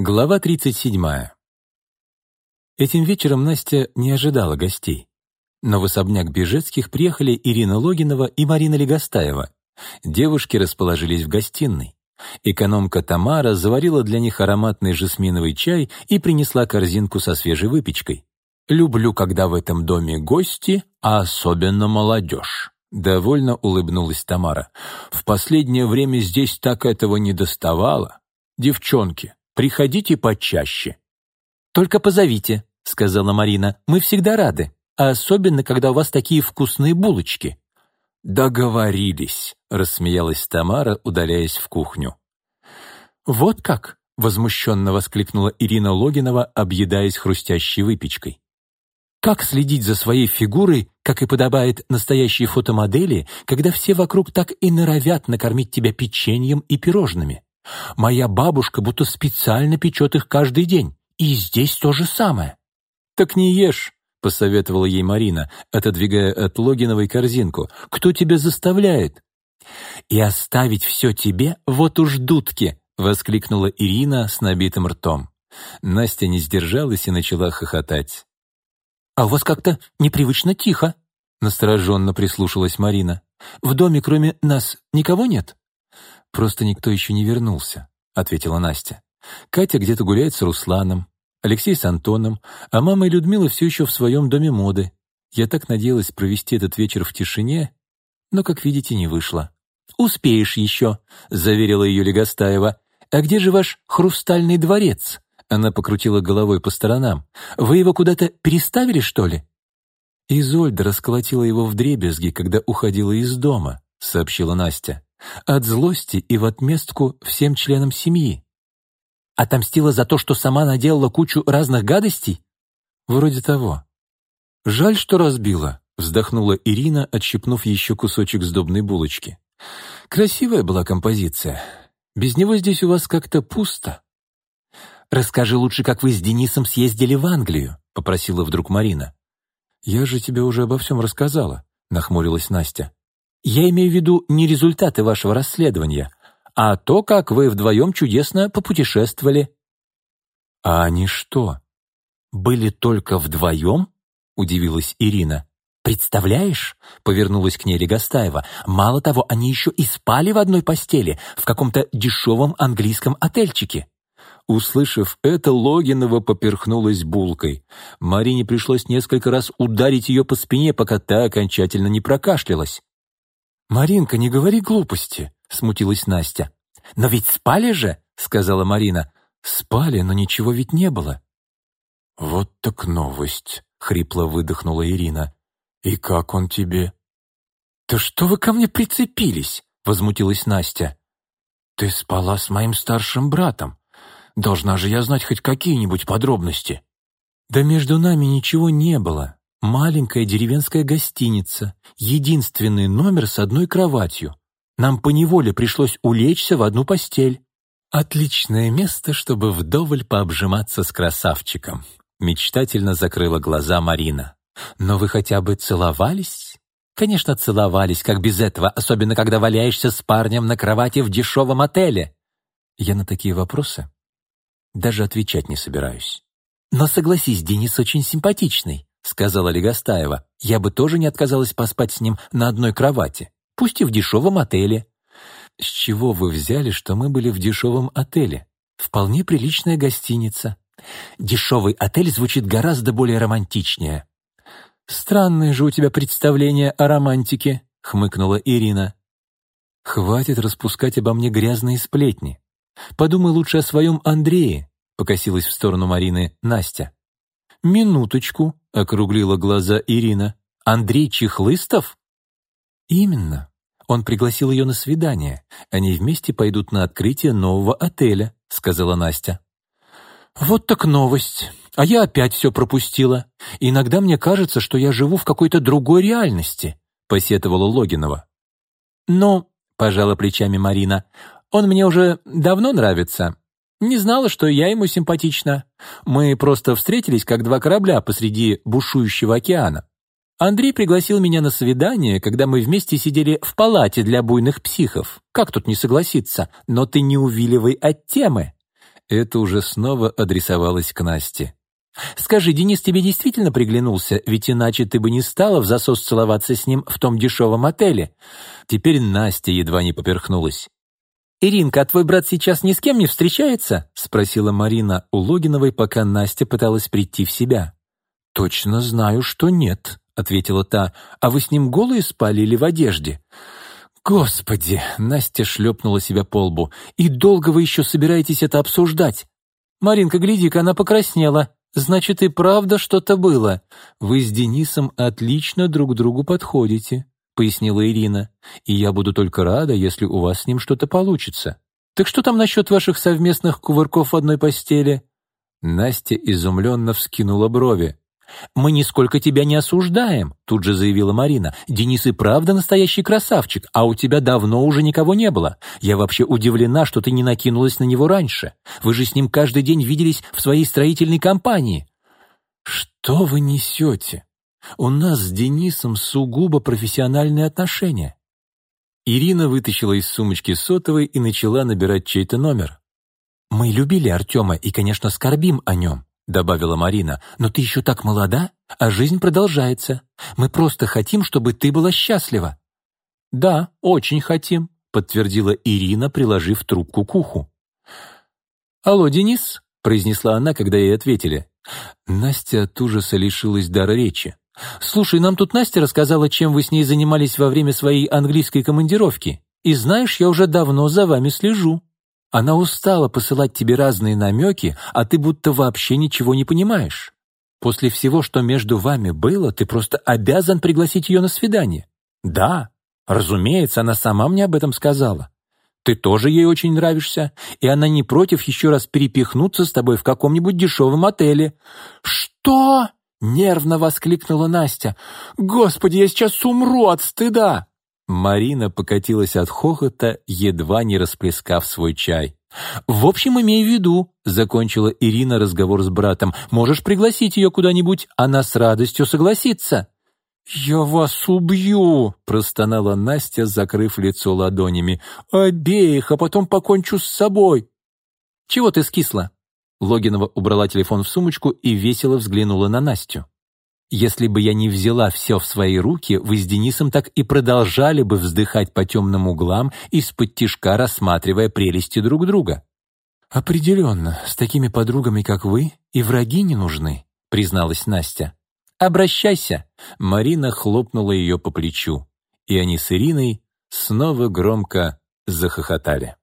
Глава 37. Этим вечером Настя не ожидала гостей. Но в особняк Бежецких приехали Ирина Логинова и Марина Легостаева. Девушки расположились в гостиной. Экономка Тамара заварила для них ароматный жасминовый чай и принесла корзинку со свежей выпечкой. «Люблю, когда в этом доме гости, а особенно молодежь», — довольно улыбнулась Тамара. «В последнее время здесь так этого не доставало. Девчонки, Приходите почаще». «Только позовите», — сказала Марина. «Мы всегда рады, а особенно, когда у вас такие вкусные булочки». «Договорились», — рассмеялась Тамара, удаляясь в кухню. «Вот как?» — возмущенно воскликнула Ирина Логинова, объедаясь хрустящей выпечкой. «Как следить за своей фигурой, как и подобает настоящей фотомодели, когда все вокруг так и норовят накормить тебя печеньем и пирожными? Моя бабушка будто специально печет их каждый день. И здесь то же самое. «Так не ешь», — посоветовала ей Марина, отодвигая от Логиновой корзинку. «Кто тебя заставляет?» «И оставить все тебе, вот уж дудки!» — воскликнула Ирина с набитым ртом. Настя не сдержалась и начала хохотать. «А у вас как-то непривычно тихо», — настороженно прислушалась Марина. «В доме кроме нас никого нет?» «Просто никто еще не вернулся», — ответила Настя. «Катя где-то гуляет с Русланом, Алексей с Антоном, а мама и Людмила все еще в своем доме моды. Я так надеялась провести этот вечер в тишине, но, как видите, не вышло». «Успеешь еще», — заверила ее Легостаева. «А где же ваш хрустальный дворец?» Она покрутила головой по сторонам. «Вы его куда-то переставили, что ли?» «Изольда расколотила его в дребезги, когда уходила из дома», — сообщила Настя от злости и в отместку всем членам семьи. Отомстила за то, что сама наделала кучу разных гадостей? Вроде того. Жаль, что разбила, вздохнула Ирина, отщипнув еще кусочек сдобной булочки. Красивая была композиция. Без него здесь у вас как-то пусто. «Расскажи лучше, как вы с Денисом съездили в Англию», — попросила вдруг Марина. «Я же тебе уже обо всем рассказала», — нахмурилась Настя. Я имею в виду не результаты вашего расследования, а то, как вы вдвоем чудесно попутешествовали». «А они что, были только вдвоем?» — удивилась Ирина. «Представляешь?» — повернулась к ней Легостаева. «Мало того, они еще и спали в одной постели, в каком-то дешевом английском отельчике». Услышав это, Логинова поперхнулась булкой. Марине пришлось несколько раз ударить ее по спине, пока та окончательно не прокашлялась. «Маринка, не говори глупости», — смутилась Настя. «Но ведь спали же», — сказала Марина. «Спали, но ничего ведь не было». «Вот так новость», — хрипло выдохнула Ирина. «И как он тебе?» «Да что вы ко мне прицепились?» — возмутилась Настя. «Ты спала с моим старшим братом. Должна же я знать хоть какие-нибудь подробности». «Да между нами ничего не было. Маленькая деревенская гостиница, единственный номер с одной кроватью. Нам поневоле пришлось улечься в одну постель. Отличное место, чтобы вдоволь пообжиматься с красавчиком. Мечтательно закрыла глаза Марина. Но вы хотя бы целовались? Конечно, целовались, как без этого, особенно когда валяешься с парнем на кровати в дешевом отеле. Я на такие вопросы даже отвечать не собираюсь. Но согласись, Денис очень симпатичный. — сказала Легостаева. «Я бы тоже не отказалась поспать с ним на одной кровати, пусть и в дешевом отеле». «С чего вы взяли, что мы были в дешевом отеле? Вполне приличная гостиница». «Дешевый отель звучит гораздо более романтичнее». «Странное же у тебя представление о романтике», — хмыкнула Ирина. «Хватит распускать обо мне грязные сплетни. Подумай лучше о своем Андрее», — покосилась в сторону Марины Настя. «Минуточку», — округлила глаза Ирина. «Андрей Чехлыстов?» «Именно. Он пригласил ее на свидание. Они вместе пойдут на открытие нового отеля», — сказала Настя. «Вот так новость. А я опять все пропустила. Иногда мне кажется, что я живу в какой-то другой реальности», — посетовала Логинова. «Ну», — пожала плечами Марина, — «он мне уже давно нравится. Не знала, что я ему симпатична. Мы просто встретились, как два корабля посреди бушующего океана. Андрей пригласил меня на свидание, когда мы вместе сидели в палате для буйных психов. Как тут не согласиться? Но ты не увиливай от темы. Это уже снова адресовалось к Насте. «Скажи, Денис тебе действительно приглянулся? Ведь иначе ты бы не стала в засос целоваться с ним в том дешевом отеле». Теперь Настя едва не поперхнулась. «Иринка, а твой брат сейчас ни с кем не встречается?» — спросила Марина у Логиновой, пока Настя пыталась прийти в себя. «Точно знаю, что нет», — ответила та. «А вы с ним голые спали или в одежде?» «Господи!» — Настя шлепнула себя по лбу. «И долго вы еще собираетесь это обсуждать?» «Маринка, гляди-ка, она покраснела. Значит, и правда что-то было. Вы с Денисом отлично друг другу подходите», — пояснила Ирина. «И я буду только рада, если у вас с ним что-то получится. Так что там насчет ваших совместных кувырков в одной постели?» Настя изумленно вскинула брови. «Мы нисколько тебя не осуждаем», — тут же заявила Марина. «Денис и правда настоящий красавчик, а у тебя давно уже никого не было. Я вообще удивлена, что ты не накинулась на него раньше. Вы же с ним каждый день виделись в своей строительной компании». «Что вы несете? У нас с Денисом сугубо профессиональные отношения». Ирина вытащила из сумочки сотовый и начала набирать чей-то номер. «Мы любили Артема и, конечно, скорбим о нем. — добавила Марина. «Но ты еще так молода, а жизнь продолжается. Мы просто хотим, чтобы ты была счастлива». «Да, очень хотим», — подтвердила Ирина, приложив трубку к уху. «Алло, Денис?» — произнесла она, когда ей ответили. Настя от ужаса лишилась дара речи. «Слушай, нам тут Настя рассказала, чем вы с ней занимались во время своей английской командировки. И знаешь, я уже давно за вами слежу». Она устала посылать тебе разные намеки, а ты будто вообще ничего не понимаешь. После всего, что между вами было, ты просто обязан пригласить ее на свидание. Да, разумеется, она сама мне об этом сказала. Ты тоже ей очень нравишься, и она не против еще раз перепихнуться с тобой в каком-нибудь дешевом отеле. Что? Нервно воскликнула Настя. «Господи, я сейчас умру от стыда!» Марина покатилась от хохота, едва не расплескав свой чай. «В общем, имей в виду», — закончила Ирина разговор с братом, «можешь пригласить ее куда-нибудь, она с радостью согласится». «Я вас убью!» — простонала Настя, закрыв лицо ладонями. «Обеих, а потом покончу с собой!» «Чего ты скисла?» Логинова убрала телефон в сумочку и весело взглянула на Настю. Если бы я не взяла все в свои руки, вы с Денисом так и продолжали бы вздыхать по темным углам, из-под тишка рассматривая прелести друг друга. «Определенно, с такими подругами, как вы, и враги не нужны», — призналась Настя. «Обращайся!» — Марина хлопнула ее по плечу, и они с Ириной снова громко захохотали.